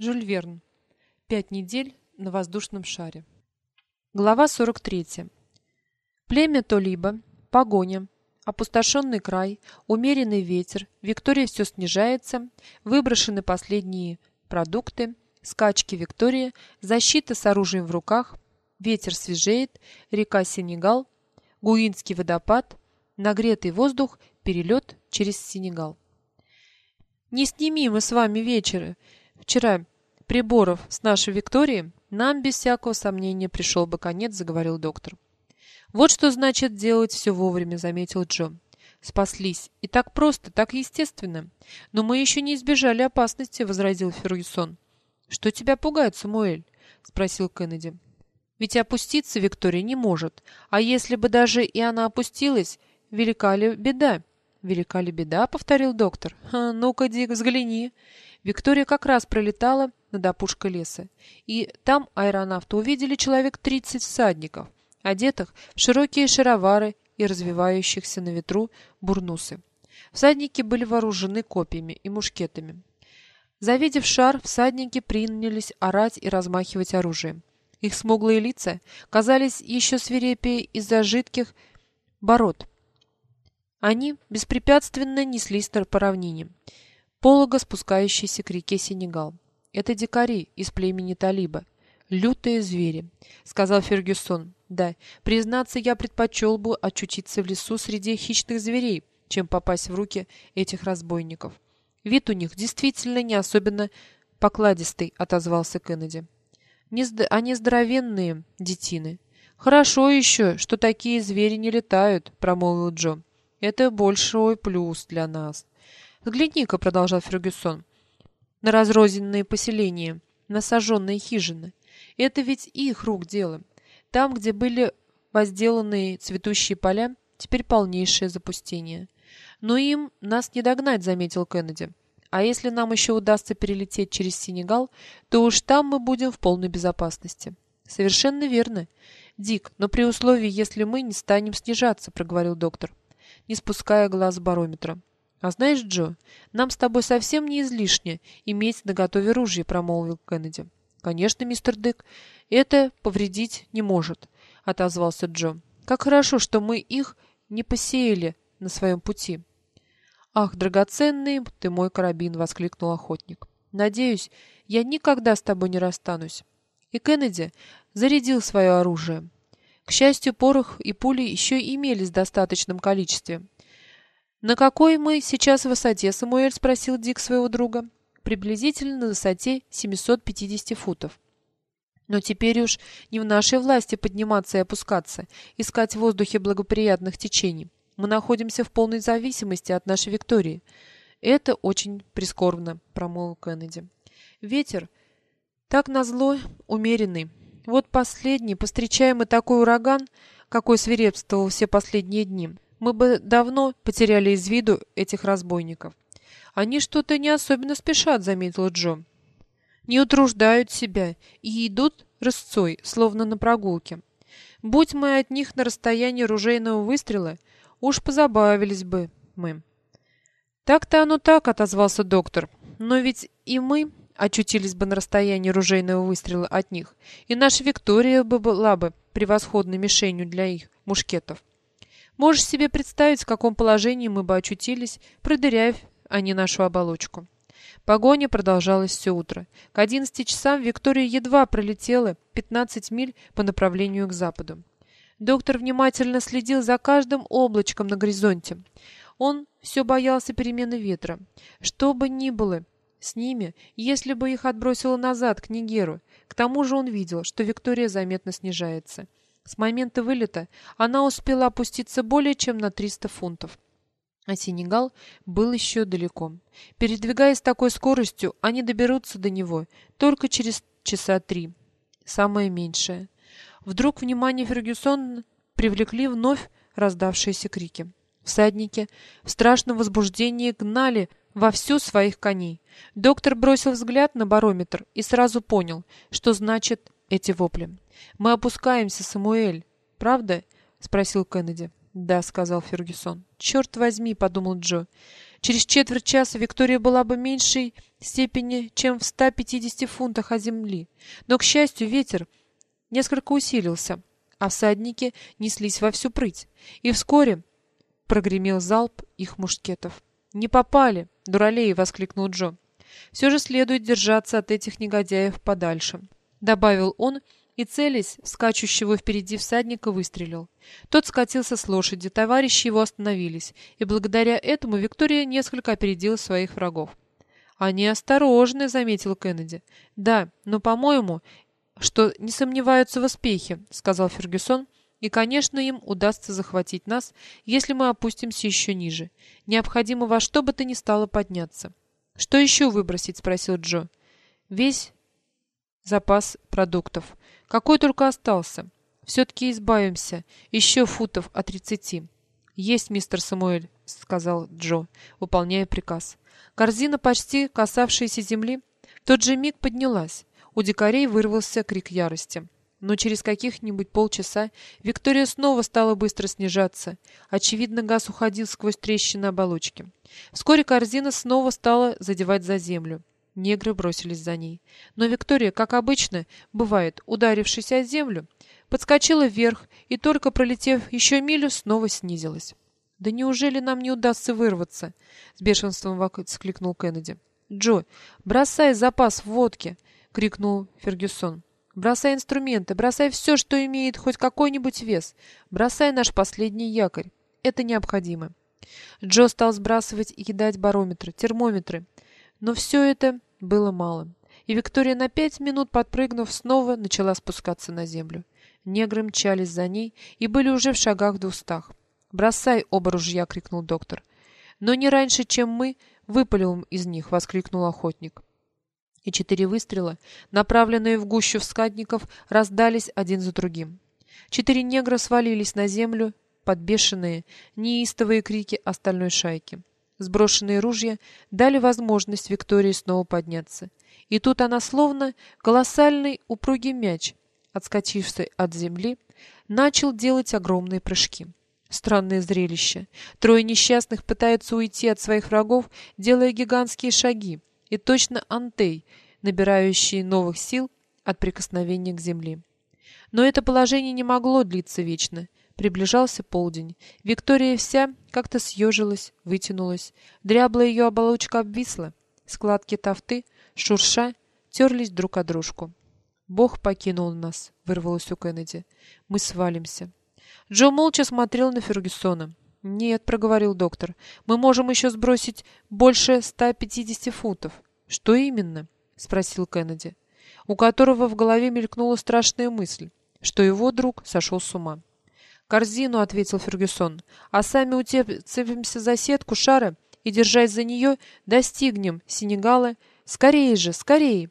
Жюль Верн. Пять недель на воздушном шаре. Глава 43. Племя Толиба, погоня, опустошенный край, умеренный ветер, Виктория все снижается, выброшены последние продукты, скачки Виктории, защита с оружием в руках, ветер свежеет, река Сенегал, Гуинский водопад, нагретый воздух, перелет через Сенегал. «Не сними мы с вами вечера!» Вчера приборов с нашей Викторией нам без всякого сомнения пришел бы конец, заговорил доктор. Вот что значит делать все вовремя, заметил Джо. Спаслись. И так просто, так естественно. Но мы еще не избежали опасности, возразил Фергюсон. Что тебя пугает, Самуэль? спросил Кеннеди. Ведь опуститься Виктория не может. А если бы даже и она опустилась, велика ли беда? Велика ли беда, повторил доктор. Ну-ка, Дик, взгляни. Виктория как раз пролетала над опушкой леса, и там аэронавты увидели человек 30 всадников, одетых в широкие шаровары и развивающихся на ветру бурнусы. Всадники были вооружены копьями и мушкетами. Завидев шар, всадники принялись орать и размахивать оружием. Их смуглые лица казались еще свирепее из-за жидких бород. Они беспрепятственно неслись по равнине полого спускающийся к реке Сенегал. Это дикари из племени Талиба. Лютые звери, сказал Фергюсон. Да, признаться, я предпочел бы очутиться в лесу среди хищных зверей, чем попасть в руки этих разбойников. Вид у них действительно не особенно покладистый, отозвался Кеннеди. Не Они здоровенные детины. Хорошо еще, что такие звери не летают, промолвил Джо. Это большой плюс для нас. «Взгляни-ка», — продолжал Фергюсон, — «на разрозненные поселения, на сожженные хижины. Это ведь их рук дело. Там, где были возделанные цветущие поля, теперь полнейшее запустение. Но им нас не догнать», — заметил Кеннеди. «А если нам еще удастся перелететь через Сенегал, то уж там мы будем в полной безопасности». «Совершенно верно. Дик, но при условии, если мы не станем снижаться», — проговорил доктор, не спуская глаз барометра. «А знаешь, Джо, нам с тобой совсем не излишне иметь наготове ружье», — промолвил Кеннеди. «Конечно, мистер Дик, это повредить не может», — отозвался Джо. «Как хорошо, что мы их не посеяли на своем пути». «Ах, драгоценный ты мой карабин!» — воскликнул охотник. «Надеюсь, я никогда с тобой не расстанусь». И Кеннеди зарядил свое оружие. К счастью, порох и пули еще имелись в достаточном количестве. «На какой мы сейчас высоте?» — Самуэль спросил Дик своего друга. «Приблизительно на высоте 750 футов». Но теперь уж не в нашей власти подниматься и опускаться, искать в воздухе благоприятных течений. Мы находимся в полной зависимости от нашей Виктории. Это очень прискорбно, промолвил Кеннеди. Ветер, так назло, умеренный. Вот последний, постречаем и такой ураган, какой свирепствовал все последние дни мы бы давно потеряли из виду этих разбойников. Они что-то не особенно спешат, заметил Джо. Не утруждают себя и идут рысцой, словно на прогулке. Будь мы от них на расстоянии ружейного выстрела, уж позабавились бы мы. Так-то оно так, отозвался доктор. Но ведь и мы очутились бы на расстоянии ружейного выстрела от них, и наша Виктория бы была бы превосходной мишенью для их мушкетов. Можешь себе представить, в каком положении мы бы очутились, продыряв, а не нашу оболочку. Погоня продолжалась все утро. К 11 часам Виктория едва пролетела 15 миль по направлению к западу. Доктор внимательно следил за каждым облачком на горизонте. Он все боялся перемены ветра. Что бы ни было с ними, если бы их отбросило назад к Нигеру. К тому же он видел, что Виктория заметно снижается. С момента вылета она успела опуститься более чем на 300 фунтов. А Сенегал был еще далеко. Передвигаясь такой скоростью, они доберутся до него только через часа три. Самое меньшее. Вдруг внимание Фергюсона привлекли вновь раздавшиеся крики. Всадники в страшном возбуждении гнали во всю своих коней. Доктор бросил взгляд на барометр и сразу понял, что значит эти вопли. «Мы опускаемся, Самуэль. Правда?» — спросил Кеннеди. «Да», — сказал Фергюсон. «Черт возьми», — подумал Джо. Через четверть часа Виктория была бы меньшей степени, чем в 150 фунтах от земли. Но, к счастью, ветер несколько усилился, а всадники неслись во всю прыть. И вскоре прогремел залп их мушкетов. «Не попали!» — дуралей! — воскликнул Джо. «Все же следует держаться от этих негодяев подальше», — добавил он, и, целясь в скачущего впереди всадника, выстрелил. Тот скатился с лошади, товарищи его остановились, и благодаря этому Виктория несколько опередила своих врагов. «Они осторожны», — заметил Кеннеди. «Да, но, по-моему, что не сомневаются в успехе», — сказал Фергюсон, «и, конечно, им удастся захватить нас, если мы опустимся еще ниже. Необходимо во что бы то ни стало подняться». «Что еще выбросить?» — спросил Джо. «Весь запас продуктов. Какой только остался. Все-таки избавимся. Еще футов от тридцати. Есть, мистер Самуэль, сказал Джо, выполняя приказ. Корзина, почти касавшаяся земли, в тот же миг поднялась. У дикарей вырвался крик ярости. Но через каких-нибудь полчаса Виктория снова стала быстро снижаться. Очевидно, газ уходил сквозь трещины оболочки. Вскоре корзина снова стала задевать за землю. Негры бросились за ней. Но Виктория, как обычно, бывает, ударившись о землю, подскочила вверх и, только пролетев еще милю, снова снизилась. «Да неужели нам не удастся вырваться?» — с бешенством воскликнул Кеннеди. «Джо, бросай запас водки!» — крикнул Фергюсон. «Бросай инструменты, бросай все, что имеет хоть какой-нибудь вес. Бросай наш последний якорь. Это необходимо». Джо стал сбрасывать и кидать барометры, термометры. Но все это было мало, и Виктория на пять минут подпрыгнув снова начала спускаться на землю. Негры мчались за ней и были уже в шагах в двухстах. «Бросай оба ружья!» — крикнул доктор. «Но не раньше, чем мы выпалим из них!» — воскликнул охотник. И четыре выстрела, направленные в гущу всадников, раздались один за другим. Четыре негра свалились на землю под бешеные, неистовые крики остальной шайки. Сброшенные ружья дали возможность Виктории снова подняться. И тут она словно колоссальный упругий мяч, отскочивший от земли, начал делать огромные прыжки. Странное зрелище. Трое несчастных пытаются уйти от своих врагов, делая гигантские шаги, и точно антей, набирающие новых сил от прикосновения к земле. Но это положение не могло длиться вечно. Приближался полдень. Виктория вся как-то съежилась, вытянулась. Дряблая ее оболочка обвисла. Складки тафты, шурша, терлись друг о дружку. «Бог покинул нас», — вырвалось у Кеннеди. «Мы свалимся». Джо молча смотрел на Фергюсона. «Нет», — проговорил доктор, — «мы можем еще сбросить больше 150 футов». «Что именно?» — спросил Кеннеди, у которого в голове мелькнула страшная мысль, что его друг сошел с ума. «Корзину», — ответил Фергюсон, — «а сами уцепимся за сетку шара и, держась за нее, достигнем Сенегала. Скорее же, скорее!»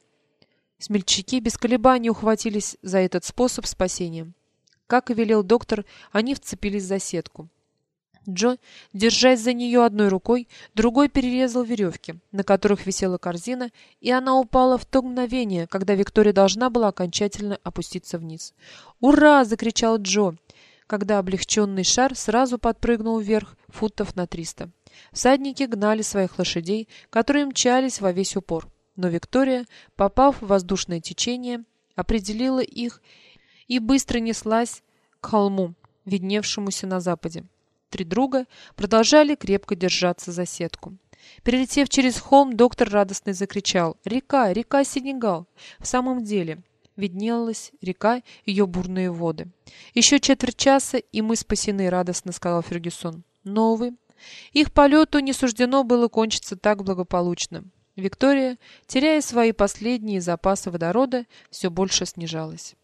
Смельчаки без колебаний ухватились за этот способ спасения. Как и велел доктор, они вцепились за сетку. Джо, держась за нее одной рукой, другой перерезал веревки, на которых висела корзина, и она упала в то мгновение, когда Виктория должна была окончательно опуститься вниз. «Ура!» — закричал Джо когда облегченный шар сразу подпрыгнул вверх футов на триста. Всадники гнали своих лошадей, которые мчались во весь упор. Но Виктория, попав в воздушное течение, определила их и быстро неслась к холму, видневшемуся на западе. Три друга продолжали крепко держаться за сетку. Перелетев через холм, доктор радостно закричал «Река! Река Сенегал!» В самом деле, виднелась река, ее бурные воды. «Еще четверть часа, и мы спасены», — радостно сказал Фергюсон. «Но, их полету не суждено было кончиться так благополучно. Виктория, теряя свои последние запасы водорода, все больше снижалась.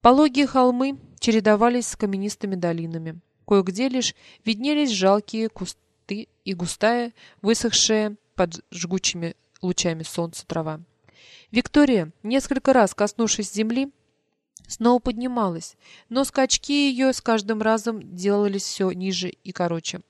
Пологие холмы чередовались с каменистыми долинами. Кое-где лишь виднелись жалкие кусты и густая, высохшая под жгучими лучами солнца трава. Виктория, несколько раз коснувшись земли, снова поднималась, но скачки ее с каждым разом делались все ниже и короче.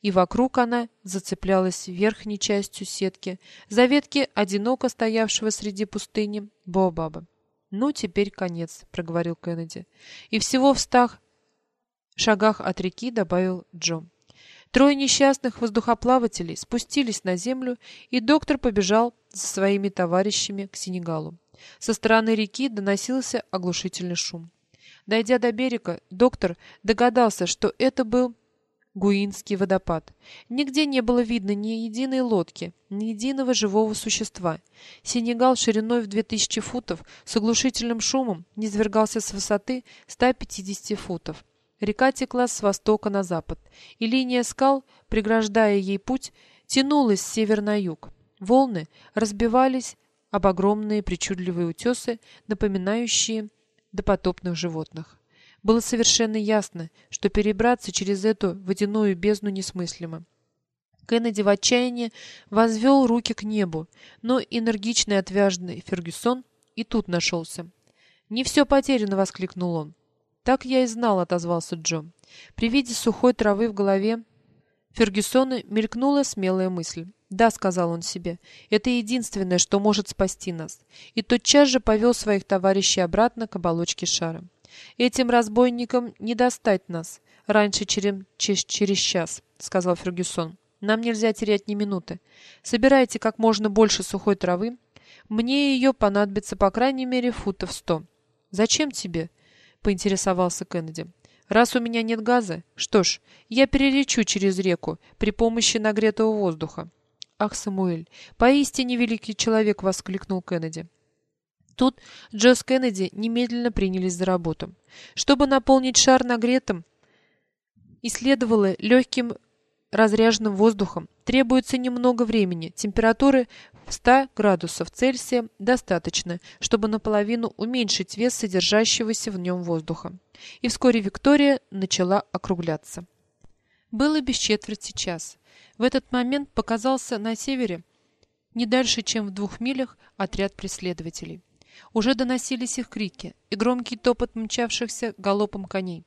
И вокруг она зацеплялась верхней частью сетки за ветки одиноко стоявшего среди пустыни Боабаба. «Ну, теперь конец», — проговорил Кеннеди. И всего в стах шагах от реки добавил Джо. Трое несчастных воздухоплавателей спустились на землю, и доктор побежал за своими товарищами к Сенегалу. Со стороны реки доносился оглушительный шум. Дойдя до берега, доктор догадался, что это был Гуинский водопад. Нигде не было видно ни единой лодки, ни единого живого существа. Сенегал шириной в 2000 футов с оглушительным шумом низвергался с высоты 150 футов. Река текла с востока на запад, и линия скал, преграждая ей путь, тянулась с севера на юг. Волны разбивались об огромные причудливые утесы, напоминающие допотопных животных. Было совершенно ясно, что перебраться через эту водяную бездну несмыслимо. Кеннеди в отчаянии возвел руки к небу, но энергичный и отважный Фергюсон и тут нашелся. «Не все потеряно!» — воскликнул он. «Так я и знал», — отозвался Джо. При виде сухой травы в голове Фергюсона мелькнула смелая мысль. «Да», — сказал он себе, — «это единственное, что может спасти нас». И тотчас же повел своих товарищей обратно к оболочке шара. «Этим разбойникам не достать нас раньше, чем через час», — сказал Фергюсон. «Нам нельзя терять ни минуты. Собирайте как можно больше сухой травы. Мне ее понадобится по крайней мере футов сто». «Зачем тебе?» — поинтересовался Кеннеди. «Раз у меня нет газа, что ж, я перелечу через реку при помощи нагретого воздуха». «Ах, Самуэль, поистине великий человек!» — воскликнул Кеннеди. Тут Джо с Кеннеди немедленно принялись за работу. Чтобы наполнить шар нагретым, и следовало легким разряженным воздухом, требуется немного времени. Температуры 100 градусов Цельсия достаточно, чтобы наполовину уменьшить вес содержащегося в нем воздуха. И вскоре Виктория начала округляться. Было без четверти час. В этот момент показался на севере, не дальше, чем в двух милях, отряд преследователей. Уже доносились их крики и громкий топот мчавшихся галопом коней.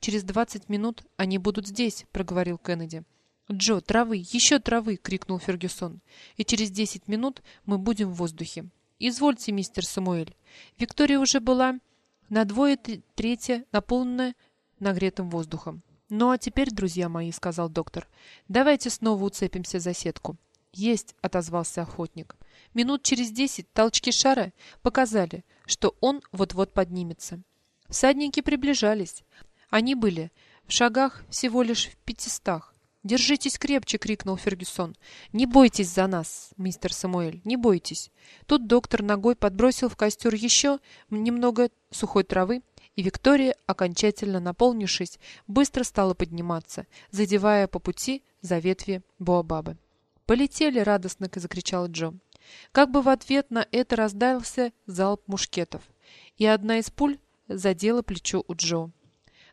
«Через двадцать минут они будут здесь», — проговорил Кеннеди. «Джо, травы, еще травы!» — крикнул Фергюсон. «И через десять минут мы будем в воздухе». «Извольте, мистер Самуэль». Виктория уже была на двое третье наполнена нагретым воздухом. «Ну а теперь, друзья мои», — сказал доктор, — «давайте снова уцепимся за сетку». «Есть», — отозвался охотник. Минут через десять толчки шара показали, что он вот-вот поднимется. Всадники приближались. Они были в шагах всего лишь в пятистах. «Держитесь крепче!» — крикнул Фергюсон. «Не бойтесь за нас, мистер Самуэль, не бойтесь!» Тут доктор ногой подбросил в костер еще немного сухой травы, и Виктория, окончательно наполнившись, быстро стала подниматься, задевая по пути за ветви Боабабы. «Полетели!» — радостно закричал Джо. Как бы в ответ на это раздался залп мушкетов, и одна из пуль задела плечо у Джо.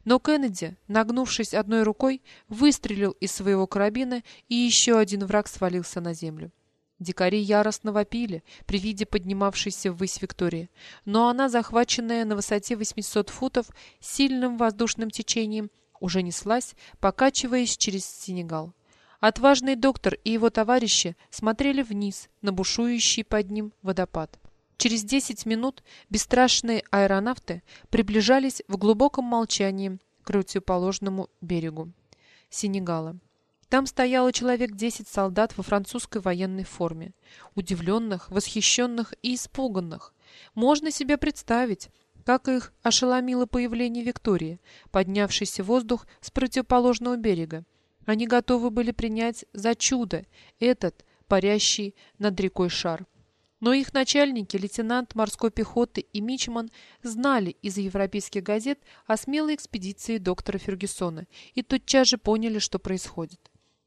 Но Кеннеди, нагнувшись одной рукой, выстрелил из своего карабина, и еще один враг свалился на землю. Дикари яростно вопили при виде поднимавшейся ввысь Виктории, но она, захваченная на высоте 800 футов сильным воздушным течением, уже неслась, покачиваясь через Сенегал. Отважный доктор и его товарищи смотрели вниз на бушующий под ним водопад. Через 10 минут бесстрашные аэронавты приближались в глубоком молчании к противоположному берегу Сенегала. Там стояло человек 10 солдат во французской военной форме, удивленных, восхищенных и испуганных. Можно себе представить, как их ошеломило появление Виктории, поднявшейся в воздух с противоположного берега. Они готовы были принять за чудо этот парящий над рекой шар. Но их начальники, лейтенант морской пехоты и Мичман, знали из европейских газет о смелой экспедиции доктора Фергюсона и тотчас же поняли, что происходит.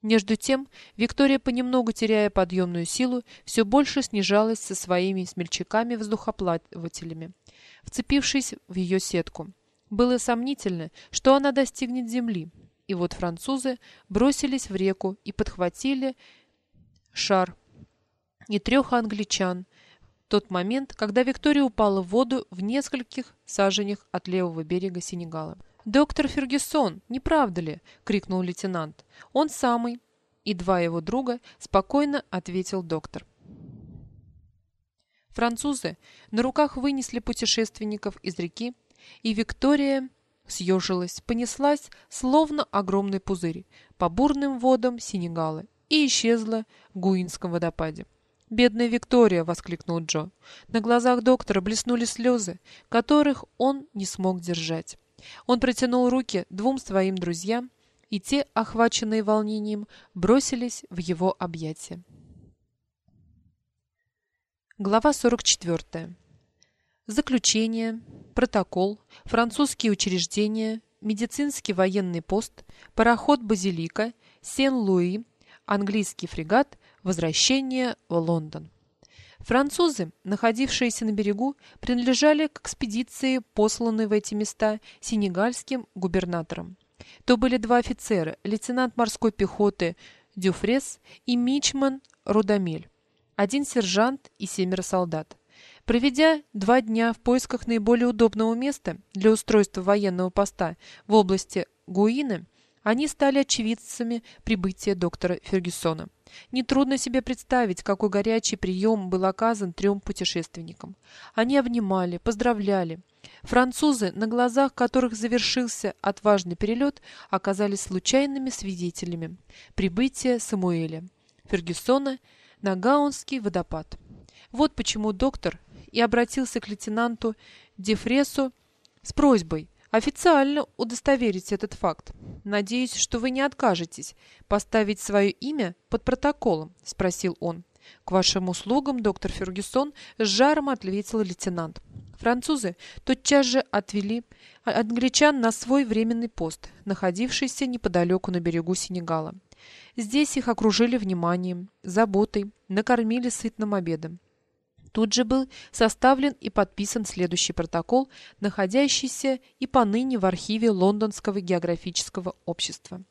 Между тем, Виктория, понемногу теряя подъемную силу, все больше снижалась со своими смельчаками-воздухоплавателями, вцепившись в ее сетку. Было сомнительно, что она достигнет земли. И вот французы бросились в реку и подхватили шар и трех англичан тот момент, когда Виктория упала в воду в нескольких саженях от левого берега Сенегала. «Доктор Фергюсон, не правда ли?» — крикнул лейтенант. «Он самый». И два его друга спокойно ответил доктор. Французы на руках вынесли путешественников из реки, и Виктория съежилась, понеслась, словно огромный пузырь, по бурным водам Сенегала и исчезла в Гуинском водопаде. «Бедная Виктория!» — воскликнул Джо. На глазах доктора блеснули слезы, которых он не смог держать. Он протянул руки двум своим друзьям, и те, охваченные волнением, бросились в его объятия. Глава 44. Заключение, протокол, французские учреждения, медицинский военный пост, пароход «Базилика», Сен-Луи, английский фрегат, возвращение в Лондон. Французы, находившиеся на берегу, принадлежали к экспедиции, посланной в эти места сенегальским губернатором. То были два офицера, лейтенант морской пехоты Дюфрес и мичман Рудамель, один сержант и семеро солдат. Проведя два дня в поисках наиболее удобного места для устройства военного поста в области Гуины, они стали очевидцами прибытия доктора Фергюсона. Нетрудно себе представить, какой горячий прием был оказан трем путешественникам. Они обнимали, поздравляли. Французы, на глазах которых завершился отважный перелет, оказались случайными свидетелями прибытия Самуэля Фергюсона на Гаунский водопад. Вот почему доктор и обратился к лейтенанту Дефресу с просьбой официально удостоверить этот факт. «Надеюсь, что вы не откажетесь поставить свое имя под протоколом?» – спросил он. «К вашим услугам, доктор Фергюсон», – с жаром ответил лейтенант. Французы тотчас же отвели англичан на свой временный пост, находившийся неподалеку на берегу Сенегала. Здесь их окружили вниманием, заботой, накормили сытным обедом. Тут же был составлен и подписан следующий протокол, находящийся и поныне в архиве Лондонского географического общества.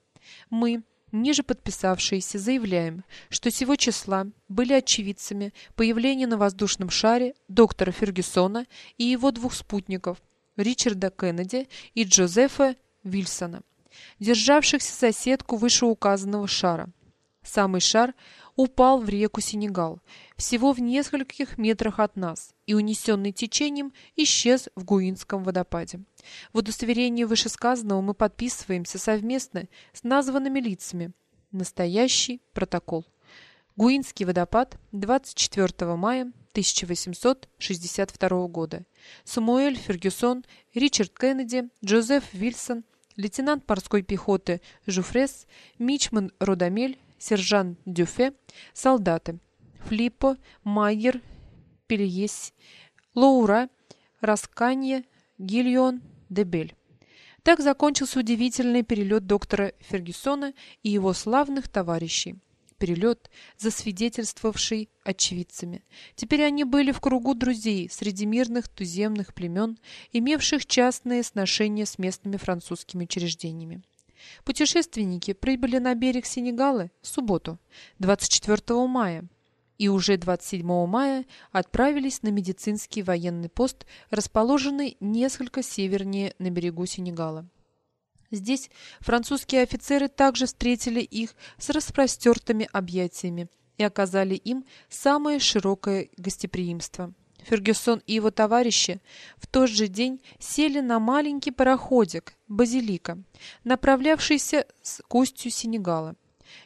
Мы, ниже подписавшиеся, заявляем, что сего числа были очевидцами появления на воздушном шаре доктора Фергюсона и его двух спутников Ричарда Кеннеди и Джозефа Вильсона, державшихся за сетку вышеуказанного шара. Самый шар упал в реку Сенегал, всего в нескольких метрах от нас, и, унесенный течением, исчез в Гуинском водопаде. В удостоверении вышесказанного мы подписываемся совместно с названными лицами. Настоящий протокол. Гуинский водопад, 24 мая 1862 года. Самуэль Фергюсон, Ричард Кеннеди, Джозеф Вильсон, лейтенант морской пехоты Жуфрес, Мичман Родамель, сержант Дюфе, солдаты Флиппо, Майер, Пельес, Лаура, Расканье, Гильон, Дебель. Так закончился удивительный перелет доктора Фергюсона и его славных товарищей. Перелет, засвидетельствовавший очевидцами. Теперь они были в кругу друзей среди мирных туземных племен, имевших частные сношения с местными французскими учреждениями. Путешественники прибыли на берег Сенегала в субботу, 24 мая, и уже 27 мая отправились на медицинский военный пост, расположенный несколько севернее на берегу Сенегала. Здесь французские офицеры также встретили их с распростертыми объятиями и оказали им самое широкое гостеприимство. Фергюсон и его товарищи в тот же день сели на маленький пароходик «Базилика», направлявшийся с костью Сенегала.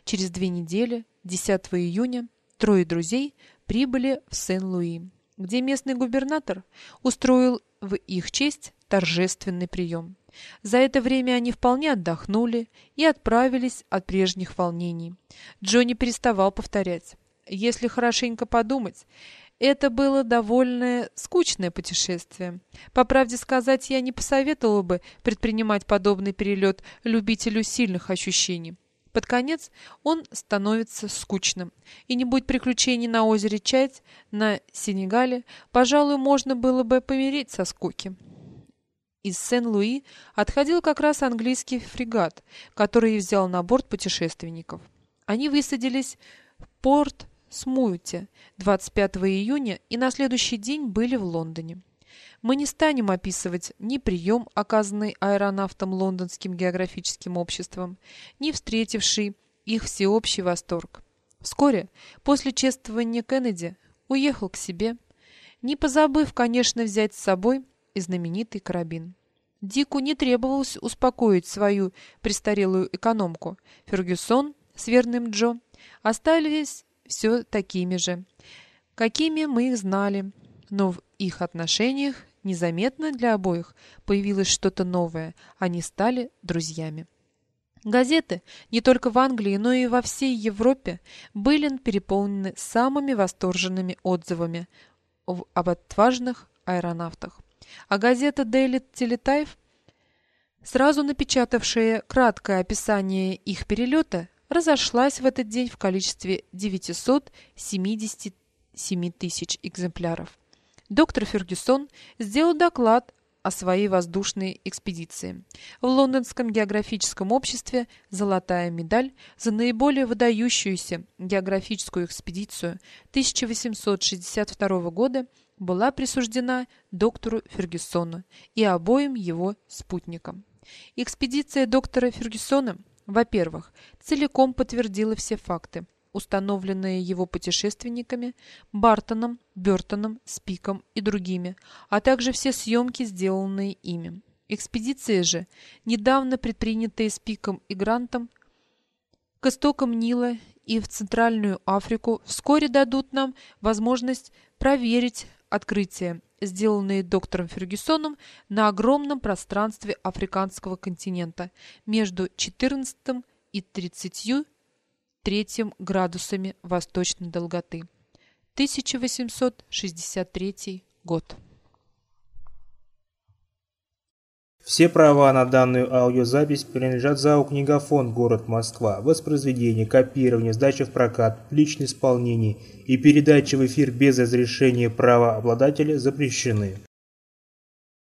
Через две недели, 10 июня, трое друзей прибыли в Сен-Луи, где местный губернатор устроил в их честь торжественный прием. За это время они вполне отдохнули и отправились от прежних волнений. Джонни переставал повторять. Если хорошенько подумать, это было довольно скучное путешествие. По правде сказать, я не посоветовала бы предпринимать подобный перелет любителю сильных ощущений. Под конец он становится скучным. И не будь приключений на озере Чать, на Сенегале, пожалуй, можно было бы помереть со скуки. Из Сен-Луи отходил как раз английский фрегат, который взял на борт путешественников. Они высадились в порт Смуйте 25 июня и на следующий день были в Лондоне. Мы не станем описывать ни прием, оказанный аэронавтом Лондонским географическим обществом, ни встретивший их всеобщий восторг. Вскоре, после чествования Кеннеди, уехал к себе, не позабыв, конечно, взять с собой и знаменитый карабин. Дику не требовалось успокоить свою престарелую экономку. Фергюсон с верным Джо остались все такими же, какими мы их знали, но в их отношениях незаметно для обоих появилось что-то новое, они стали друзьями. Газеты не только в Англии, но и во всей Европе были переполнены самыми восторженными отзывами об отважных аэронавтах. А газета Daily Teletype, сразу напечатавшая краткое описание их перелета, разошлась в этот день в количестве 977 тысяч экземпляров. Доктор Фергюсон сделал доклад о своей воздушной экспедиции. В Лондонском географическом обществе золотая медаль за наиболее выдающуюся географическую экспедицию 1862 года была присуждена доктору Фергюсону и обоим его спутникам. Экспедиция доктора Фергюсона, во-первых, целиком подтвердила все факты, установленные его путешественниками Бартоном, Бертоном, Спиком и другими, а также все съемки, сделанные ими. Экспедиция же, недавно предпринятая Спиком и Грантом к истокам Нила и в Центральную Африку, вскоре дадут нам возможность проверить открытия, сделанные доктором Фергюсоном на огромном пространстве африканского континента между 14 и 30 третьим градусами восточной долготы. 1863 год. Все права на данную аудиозапись принадлежат ЗАО «Книгофонд. Город Москва». Воспроизведение, копирование, сдача в прокат, личное исполнение и передача в эфир без разрешения правообладателя запрещены.